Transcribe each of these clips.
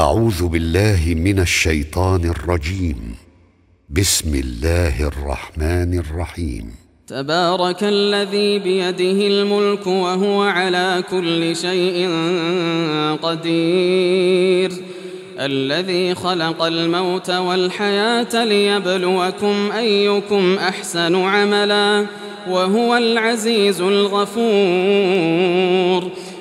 أعوذ بالله من الشيطان الرجيم. بسم الله الرحمن الرحيم. تبارك الذي بيده الملك وهو على كل شيء قدير. الذي خلق الموت والحياة ليبلوكم أيكم أحسن عملا وهو العزيز الغفور.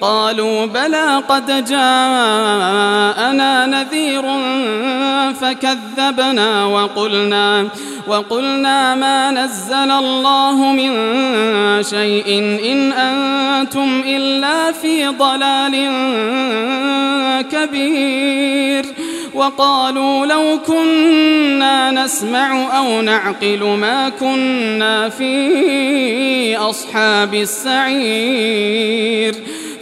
قالوا بلى قد جاءنا نذير فكذبنا وقلنا وقلنا ما نزل الله من شيء إن أنتم إلا في ضلال كبير وقالوا لو كنا نسمع أو نعقل ما كنا في أصحاب السعير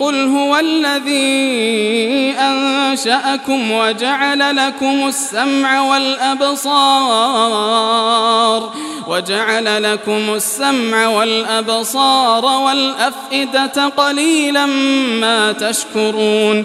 قل هو الذي أنشأكم وجعل لكم السمع والأبصار وجعل لكم السمع والأبصار والأفئدة قليلا ما تشكرون